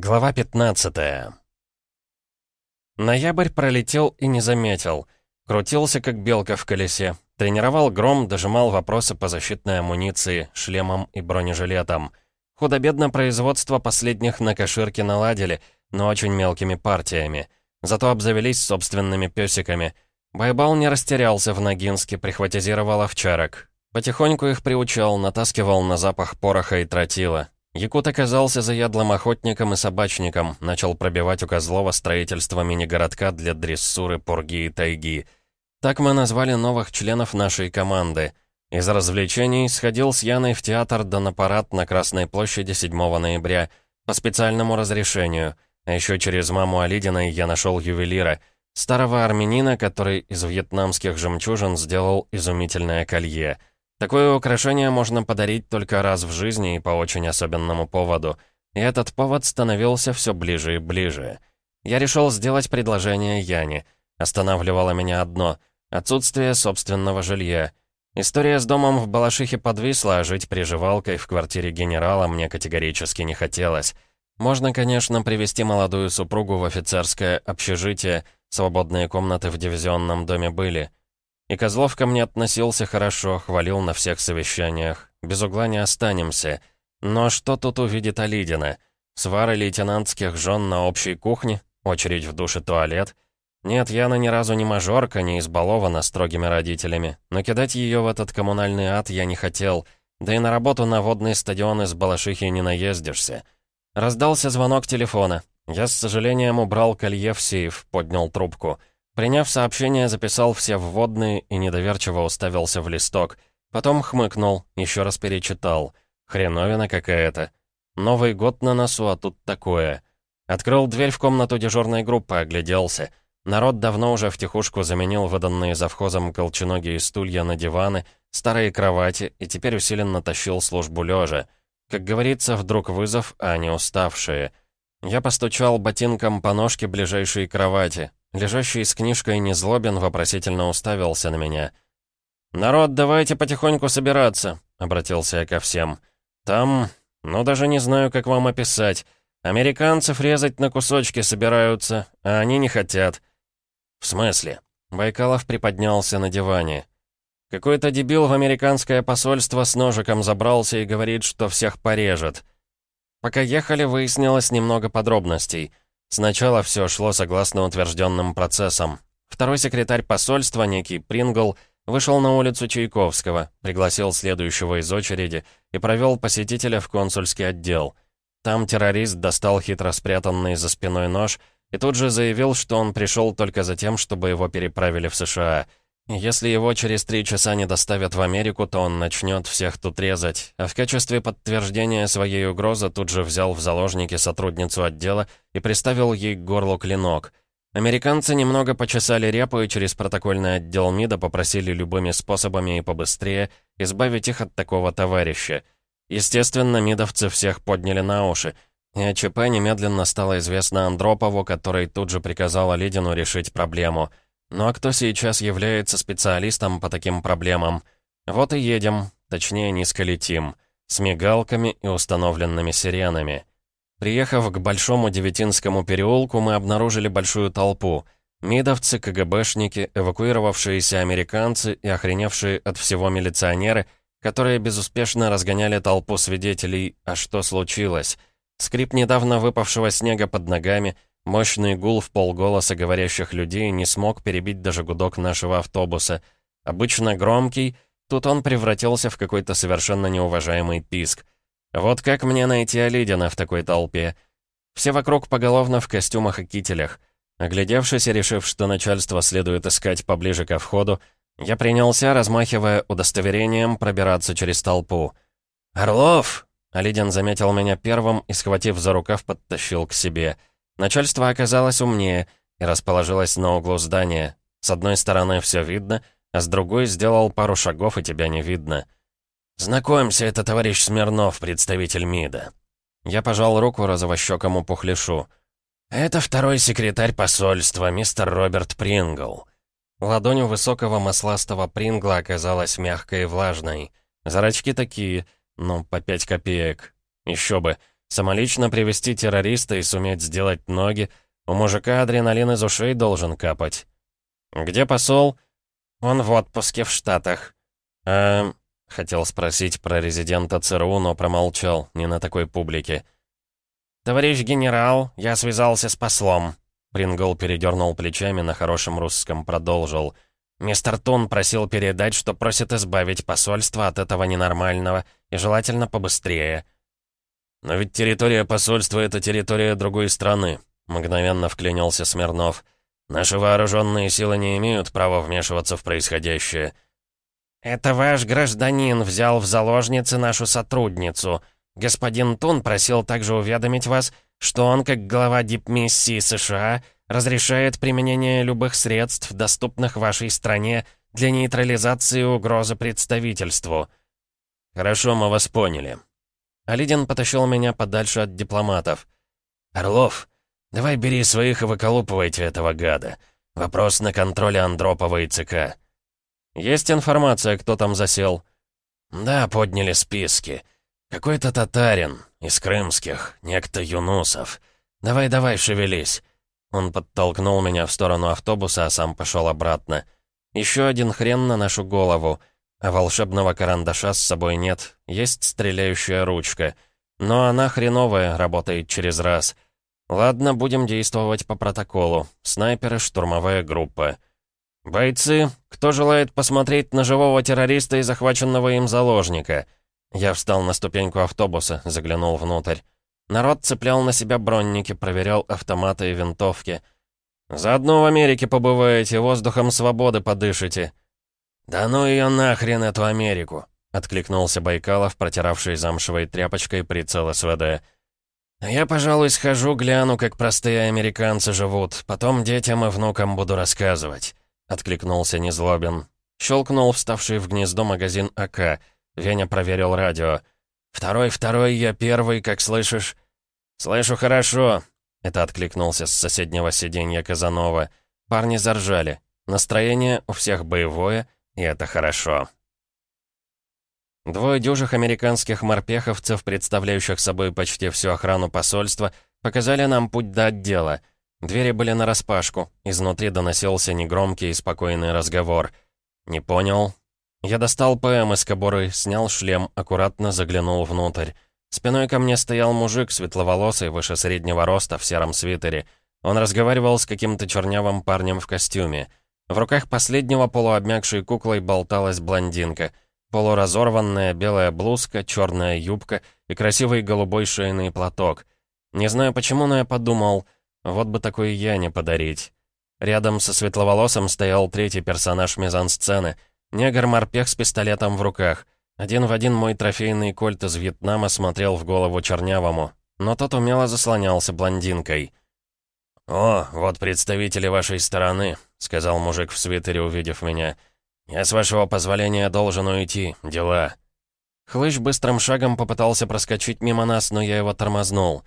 Глава 15 Ноябрь пролетел и не заметил. Крутился, как белка в колесе. Тренировал гром, дожимал вопросы по защитной амуниции, шлемам и бронежилетам. Худо-бедно производство последних на коширке наладили, но очень мелкими партиями. Зато обзавелись собственными песиками. Байбал не растерялся в Ногинске, прихватизировал овчарок. Потихоньку их приучал, натаскивал на запах пороха и тротила. Якут оказался заядлым охотником и собачником, начал пробивать у Козлова строительство мини-городка для дрессуры, пурги и тайги. Так мы назвали новых членов нашей команды. Из развлечений сходил с Яной в театр да на парад на Красной площади 7 ноября по специальному разрешению, а еще через маму Алидиной я нашел ювелира, старого армянина, который из вьетнамских жемчужин сделал изумительное колье — Такое украшение можно подарить только раз в жизни и по очень особенному поводу. И этот повод становился все ближе и ближе. Я решил сделать предложение Яне. Останавливало меня одно — отсутствие собственного жилья. История с домом в Балашихе подвисла, а жить приживалкой в квартире генерала мне категорически не хотелось. Можно, конечно, привести молодую супругу в офицерское общежитие, свободные комнаты в дивизионном доме были — и Козлов ко мне относился хорошо, хвалил на всех совещаниях. Без угла не останемся. Но что тут увидит Алидина? Свары лейтенантских жен на общей кухне? Очередь в душе туалет? Нет, Яна ни разу не мажорка, не избалована строгими родителями. Но кидать ее в этот коммунальный ад я не хотел. Да и на работу на водный стадион из Балашихи не наездишься. Раздался звонок телефона. Я с сожалением убрал колье в сейф, поднял трубку. Приняв сообщение, записал все вводные и недоверчиво уставился в листок. Потом хмыкнул, еще раз перечитал. Хреновина какая-то. Новый год на носу, а тут такое. Открыл дверь в комнату дежурной группы, огляделся. Народ давно уже втихушку заменил выданные завхозом колченогие стулья на диваны, старые кровати, и теперь усиленно тащил службу лежа. Как говорится, вдруг вызов, а не уставшие. Я постучал ботинком по ножке ближайшей кровати. Лежащий с книжкой Незлобин вопросительно уставился на меня. «Народ, давайте потихоньку собираться», — обратился я ко всем. «Там... ну даже не знаю, как вам описать. Американцев резать на кусочки собираются, а они не хотят». «В смысле?» Байкалов приподнялся на диване. «Какой-то дебил в американское посольство с ножиком забрался и говорит, что всех порежет». Пока ехали, выяснилось немного подробностей — Сначала все шло согласно утвержденным процессам. Второй секретарь посольства, некий Прингл, вышел на улицу Чайковского, пригласил следующего из очереди и провел посетителя в консульский отдел. Там террорист достал хитро спрятанный за спиной нож и тут же заявил, что он пришел только за тем, чтобы его переправили в США — если его через три часа не доставят в Америку, то он начнет всех тут резать. А в качестве подтверждения своей угрозы тут же взял в заложники сотрудницу отдела и приставил ей к горлу клинок. Американцы немного почесали репу и через протокольный отдел МИДа попросили любыми способами и побыстрее избавить их от такого товарища. Естественно, МИДовцы всех подняли на уши, и о ЧП немедленно стало известно Андропову, который тут же приказал Лидину решить проблему — ну а кто сейчас является специалистом по таким проблемам? Вот и едем, точнее низко летим, с мигалками и установленными сиренами. Приехав к Большому Девятинскому переулку, мы обнаружили большую толпу. Мидовцы, КГБшники, эвакуировавшиеся американцы и охреневшие от всего милиционеры, которые безуспешно разгоняли толпу свидетелей «А что случилось?». Скрип недавно выпавшего снега под ногами — Мощный гул в полголоса говорящих людей не смог перебить даже гудок нашего автобуса. Обычно громкий, тут он превратился в какой-то совершенно неуважаемый писк. Вот как мне найти Алидина в такой толпе? Все вокруг поголовно в костюмах и кителях. Оглядевшись и решив, что начальство следует искать поближе ко входу, я принялся, размахивая удостоверением, пробираться через толпу. «Орлов!» Алидин заметил меня первым и, схватив за рукав, подтащил к себе — Начальство оказалось умнее и расположилось на углу здания. С одной стороны все видно, а с другой сделал пару шагов, и тебя не видно. «Знакомься, это товарищ Смирнов, представитель МИДа». Я пожал руку розовощекому пухляшу. «Это второй секретарь посольства, мистер Роберт Прингл». Ладонь у высокого масластого Прингла оказалась мягкой и влажной. Зрачки такие, ну, по пять копеек. Еще бы, Самолично привести террориста и суметь сделать ноги. У мужика адреналин из ушей должен капать. «Где посол?» «Он в отпуске в Штатах». «Эм...» — хотел спросить про резидента ЦРУ, но промолчал, не на такой публике. «Товарищ генерал, я связался с послом». Прингл передернул плечами на хорошем русском, продолжил. «Мистер Тун просил передать, что просит избавить посольство от этого ненормального, и желательно побыстрее». «Но ведь территория посольства — это территория другой страны», — мгновенно вклинился Смирнов. «Наши вооруженные силы не имеют права вмешиваться в происходящее». «Это ваш гражданин взял в заложницы нашу сотрудницу. Господин Тун просил также уведомить вас, что он, как глава дипмиссии США, разрешает применение любых средств, доступных вашей стране, для нейтрализации угрозы представительству». «Хорошо, мы вас поняли». Алидин потащил меня подальше от дипломатов. «Орлов, давай бери своих и выколупывайте этого гада. Вопрос на контроле Андропова и ЦК». «Есть информация, кто там засел?» «Да, подняли списки. Какой-то татарин, из крымских, некто Юнусов. Давай-давай, шевелись». Он подтолкнул меня в сторону автобуса, а сам пошел обратно. Еще один хрен на нашу голову. А волшебного карандаша с собой нет. Есть стреляющая ручка. Но она хреновая, работает через раз. Ладно, будем действовать по протоколу. Снайперы, штурмовая группа. «Бойцы, кто желает посмотреть на живого террориста и захваченного им заложника?» Я встал на ступеньку автобуса, заглянул внутрь. Народ цеплял на себя бронники, проверял автоматы и винтовки. «Заодно в Америке побываете, воздухом свободы подышите». «Да ну ее нахрен, эту Америку!» — откликнулся Байкалов, протиравший замшевой тряпочкой прицел СВД. «Я, пожалуй, схожу, гляну, как простые американцы живут. Потом детям и внукам буду рассказывать». — откликнулся Незлобин. Щелкнул вставший в гнездо магазин АК. Веня проверил радио. «Второй, второй, я первый, как слышишь?» «Слышу хорошо», — это откликнулся с соседнего сиденья Казанова. Парни заржали. Настроение у всех боевое, и это хорошо. Двое дюжих американских морпеховцев, представляющих собой почти всю охрану посольства, показали нам путь до отдела — Двери были нараспашку, изнутри доносился негромкий и спокойный разговор. «Не понял». Я достал ПМ из кобуры, снял шлем, аккуратно заглянул внутрь. Спиной ко мне стоял мужик, светловолосый, выше среднего роста, в сером свитере. Он разговаривал с каким-то чернявым парнем в костюме. В руках последнего полуобмякшей куклой болталась блондинка. Полуразорванная белая блузка, черная юбка и красивый голубой шейный платок. Не знаю почему, но я подумал — вот бы такой Яне подарить. Рядом со светловолосым стоял третий персонаж мизансцены. Негр-морпех с пистолетом в руках. Один в один мой трофейный кольт из Вьетнама смотрел в голову чернявому. Но тот умело заслонялся блондинкой. «О, вот представители вашей стороны», — сказал мужик в свитере, увидев меня. «Я, с вашего позволения, должен уйти. Дела». Хлыщ быстрым шагом попытался проскочить мимо нас, но я его тормознул.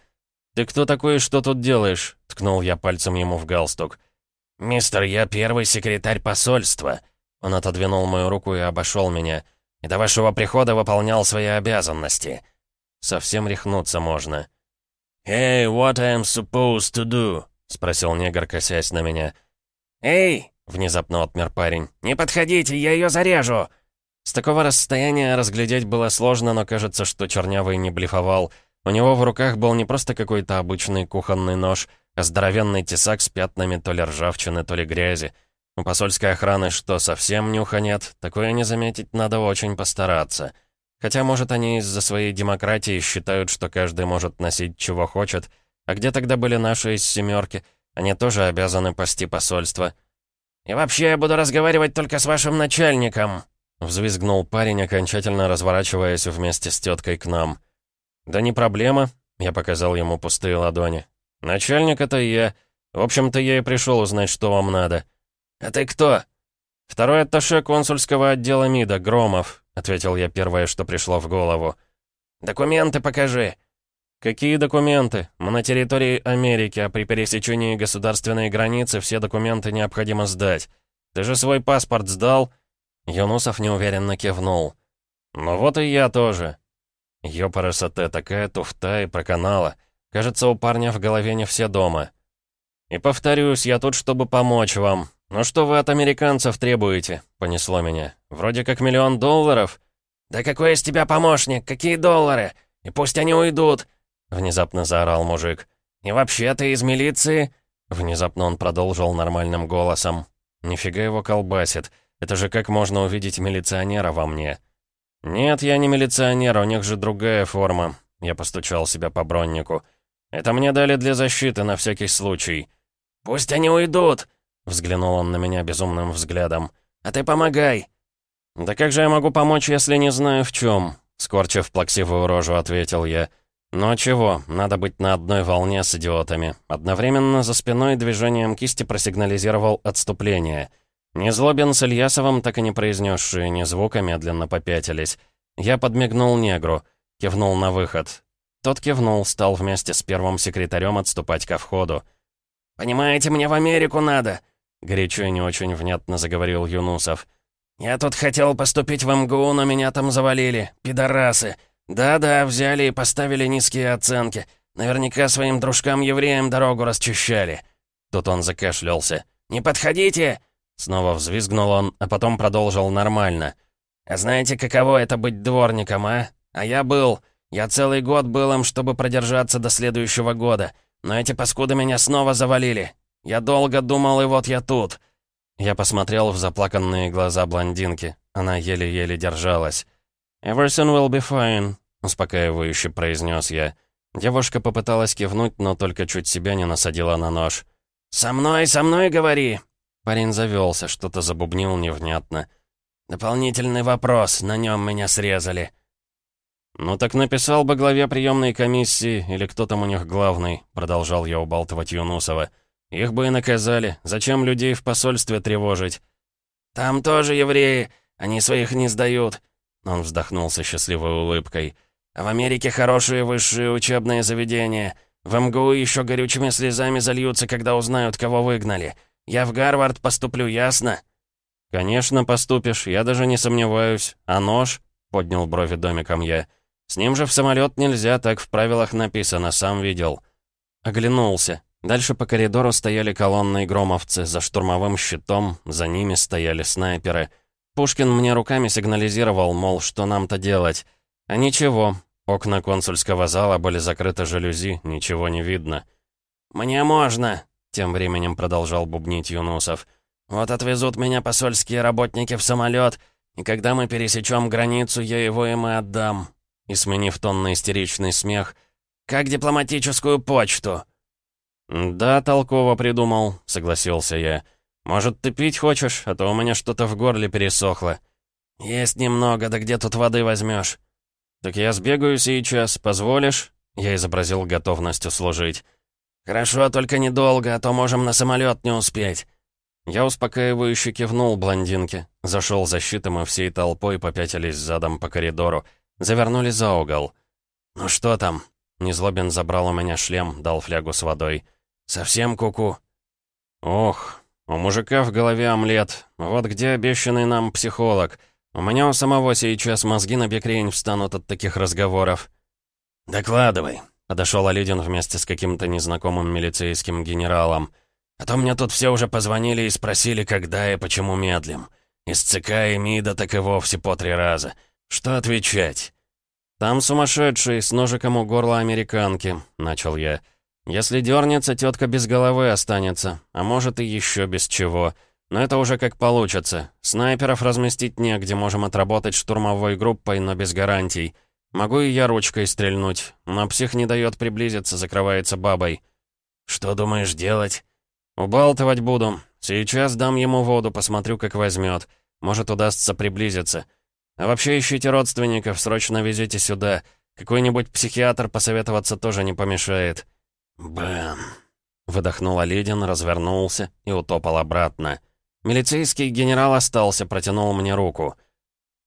«Ты кто такой и что тут делаешь?» — ткнул я пальцем ему в галстук. «Мистер, я первый секретарь посольства». Он отодвинул мою руку и обошел меня. «И до вашего прихода выполнял свои обязанности». Совсем рехнуться можно. «Hey, what I'm supposed to do?» — спросил негр, косясь на меня. «Эй!» — внезапно отмер парень. «Не подходите, я ее зарежу!» С такого расстояния разглядеть было сложно, но кажется, что Чернявый не блефовал — у него в руках был не просто какой-то обычный кухонный нож, а здоровенный тесак с пятнами то ли ржавчины, то ли грязи. У посольской охраны что, совсем нюха нет? Такое не заметить надо очень постараться. Хотя, может, они из-за своей демократии считают, что каждый может носить чего хочет. А где тогда были наши из «семерки»? Они тоже обязаны пасти посольство. «И вообще я буду разговаривать только с вашим начальником», взвизгнул парень, окончательно разворачиваясь вместе с теткой к нам. «Да не проблема», — я показал ему пустые ладони. «Начальник — это я. В общем-то, я и пришел узнать, что вам надо». «А ты кто?» «Второй атташе консульского отдела МИДа, Громов», — ответил я первое, что пришло в голову. «Документы покажи». «Какие документы? Мы на территории Америки, а при пересечении государственной границы все документы необходимо сдать. Ты же свой паспорт сдал?» Юнусов неуверенно кивнул. «Ну вот и я тоже. Ёпарасоте, такая туфта и проканала. Кажется, у парня в голове не все дома. И повторюсь, я тут, чтобы помочь вам. Ну что вы от американцев требуете? Понесло меня. Вроде как миллион долларов. Да какой из тебя помощник? Какие доллары? И пусть они уйдут. Внезапно заорал мужик. И вообще ты из милиции? Внезапно он продолжил нормальным голосом. Нифига его колбасит. Это же как можно увидеть милиционера во мне? «Нет, я не милиционер, у них же другая форма». Я постучал себя по броннику. «Это мне дали для защиты, на всякий случай». «Пусть они уйдут!» Взглянул он на меня безумным взглядом. «А ты помогай!» «Да как же я могу помочь, если не знаю в чем?» Скорчив плаксивую рожу, ответил я. «Ну а чего, надо быть на одной волне с идиотами». Одновременно за спиной движением кисти просигнализировал отступление — Незлобин с Ильясовым, так и не произнесшие ни звука, медленно попятились. Я подмигнул негру, кивнул на выход. Тот кивнул, стал вместе с первым секретарем отступать ко входу. «Понимаете, мне в Америку надо!» Горячо и не очень внятно заговорил Юнусов. «Я тут хотел поступить в МГУ, но меня там завалили. Пидорасы. Да-да, взяли и поставили низкие оценки. Наверняка своим дружкам-евреям дорогу расчищали». Тут он закашлялся. «Не подходите!» Снова взвизгнул он, а потом продолжил нормально. «А знаете, каково это быть дворником, а? А я был. Я целый год был им, чтобы продержаться до следующего года. Но эти паскуды меня снова завалили. Я долго думал, и вот я тут». Я посмотрел в заплаканные глаза блондинки. Она еле-еле держалась. «Everything will be fine», — успокаивающе произнес я. Девушка попыталась кивнуть, но только чуть себя не насадила на нож. «Со мной, со мной говори!» Парень завелся, что-то забубнил невнятно. «Дополнительный вопрос, на нем меня срезали». «Ну так написал бы главе приемной комиссии, или кто там у них главный», продолжал я убалтывать Юнусова. «Их бы и наказали. Зачем людей в посольстве тревожить?» «Там тоже евреи. Они своих не сдают». Он вздохнул со счастливой улыбкой. «А в Америке хорошие высшие учебные заведения. В МГУ еще горючими слезами зальются, когда узнают, кого выгнали. Я в Гарвард поступлю, ясно?» «Конечно поступишь, я даже не сомневаюсь. А нож?» — поднял брови домиком я. «С ним же в самолет нельзя, так в правилах написано, сам видел». Оглянулся. Дальше по коридору стояли колонны громовцы, за штурмовым щитом, за ними стояли снайперы. Пушкин мне руками сигнализировал, мол, что нам-то делать. А ничего, окна консульского зала были закрыты жалюзи, ничего не видно. «Мне можно!» Тем временем продолжал бубнить Юнусов. «Вот отвезут меня посольские работники в самолет, и когда мы пересечем границу, я его им и отдам». И сменив тон на истеричный смех, «Как дипломатическую почту». «Да, толково придумал», — согласился я. «Может, ты пить хочешь, а то у меня что-то в горле пересохло». «Есть немного, да где тут воды возьмешь?» «Так я сбегаю сейчас, позволишь?» Я изобразил готовность услужить. «Хорошо, только недолго, а то можем на самолет не успеть». Я успокаивающе кивнул блондинке. Зашел за щитом и всей толпой попятились задом по коридору. Завернули за угол. «Ну что там?» Незлобин забрал у меня шлем, дал флягу с водой. «Совсем куку?» -ку. «Ох, у мужика в голове омлет. Вот где обещанный нам психолог. У меня у самого сейчас мозги на бекрень встанут от таких разговоров». «Докладывай», Подошел Алидин вместе с каким-то незнакомым милицейским генералом. «А то мне тут все уже позвонили и спросили, когда и почему медлим. Из ЦК и МИДа так и вовсе по три раза. Что отвечать?» «Там сумасшедший, с ножиком у горла американки», — начал я. «Если дернется, тетка без головы останется, а может и еще без чего. Но это уже как получится. Снайперов разместить негде, можем отработать штурмовой группой, но без гарантий». Могу и я ручкой стрельнуть, но псих не дает приблизиться, закрывается бабой. Что думаешь делать? Убалтывать буду. Сейчас дам ему воду, посмотрю, как возьмет. Может, удастся приблизиться. А вообще ищите родственников, срочно везите сюда. Какой-нибудь психиатр посоветоваться тоже не помешает. Бэм. Выдохнул Оледин, развернулся и утопал обратно. Милицейский генерал остался, протянул мне руку.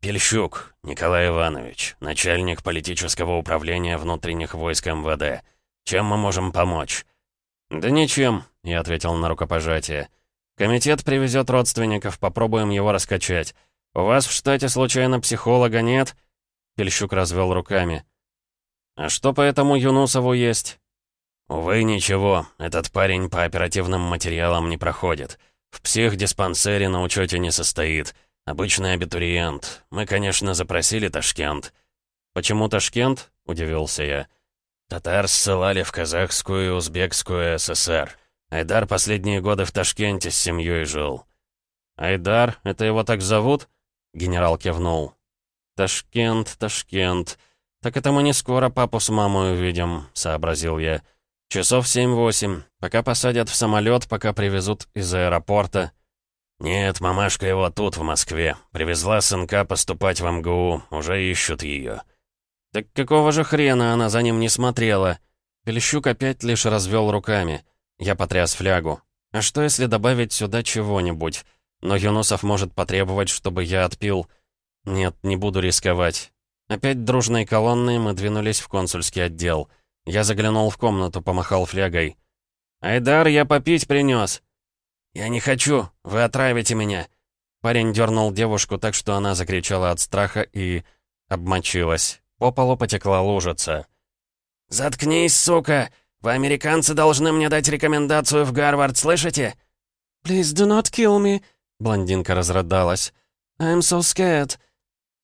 Пельщук Николай Иванович, начальник политического управления внутренних войск МВД. Чем мы можем помочь?» «Да ничем», — я ответил на рукопожатие. «Комитет привезет родственников, попробуем его раскачать. У вас в штате случайно психолога нет?» Пельщук развел руками. «А что по этому Юнусову есть?» «Увы, ничего. Этот парень по оперативным материалам не проходит. В психдиспансере на учете не состоит. Обычный абитуриент. Мы, конечно, запросили Ташкент». «Почему Ташкент?» — удивился я. «Татар ссылали в казахскую и узбекскую ССР. Айдар последние годы в Ташкенте с семьей жил». «Айдар? Это его так зовут?» Генерал кивнул. «Ташкент, Ташкент. Так это мы не скоро папу с мамой увидим», — сообразил я. «Часов семь-восемь. Пока посадят в самолет, пока привезут из аэропорта». «Нет, мамашка его тут, в Москве. Привезла сынка поступать в МГУ. Уже ищут ее». «Так какого же хрена она за ним не смотрела?» Пелещук опять лишь развел руками. Я потряс флягу. «А что, если добавить сюда чего-нибудь? Но Юнусов может потребовать, чтобы я отпил. Нет, не буду рисковать». Опять дружной колонной мы двинулись в консульский отдел. Я заглянул в комнату, помахал флягой. «Айдар, я попить принес. «Я не хочу, вы отравите меня!» Парень дернул девушку так, что она закричала от страха и... обмочилась. По полу потекла лужица. «Заткнись, сука! Вы, американцы, должны мне дать рекомендацию в Гарвард, слышите?» «Please do not kill me!» Блондинка разрыдалась. «I'm so scared!»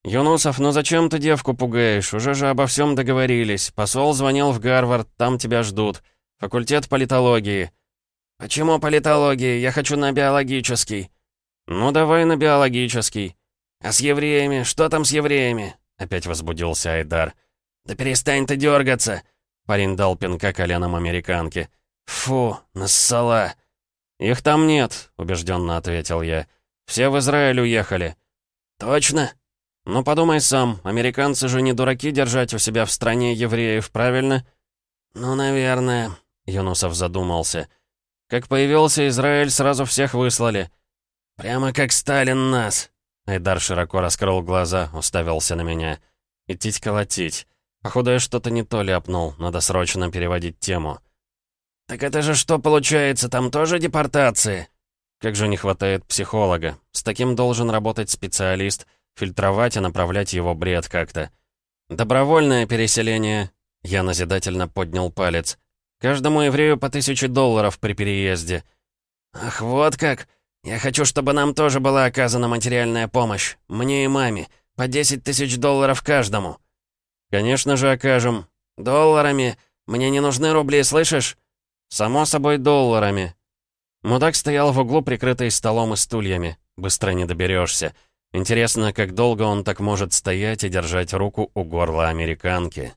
«Юнусов, ну зачем ты девку пугаешь? Уже же обо всем договорились. Посол звонил в Гарвард, там тебя ждут. Факультет политологии». «Почему политологии? Я хочу на биологический». «Ну давай на биологический». «А с евреями? Что там с евреями?» Опять возбудился Айдар. «Да перестань ты дергаться!» Парень дал пинка коленом американке. «Фу, нассала!» «Их там нет», — убежденно ответил я. «Все в Израиль уехали». «Точно?» «Ну, подумай сам, американцы же не дураки держать у себя в стране евреев, правильно?» «Ну, наверное», — Юнусов задумался. «Как появился Израиль, сразу всех выслали». «Прямо как Сталин нас». Айдар широко раскрыл глаза, уставился на меня. «Идти колотить. Походу, я что-то не то ляпнул, надо срочно переводить тему». «Так это же что получается, там тоже депортации?» «Как же не хватает психолога. С таким должен работать специалист» фильтровать и направлять его бред как-то. Добровольное переселение. Я назидательно поднял палец. Каждому еврею по тысяче долларов при переезде. Ах, вот как! Я хочу, чтобы нам тоже была оказана материальная помощь. Мне и маме. По 10 тысяч долларов каждому. Конечно же, окажем. Долларами. Мне не нужны рубли, слышишь? Само собой, долларами. Мудак стоял в углу, прикрытый столом и стульями. Быстро не доберешься. Интересно, как долго он так может стоять и держать руку у горла американки.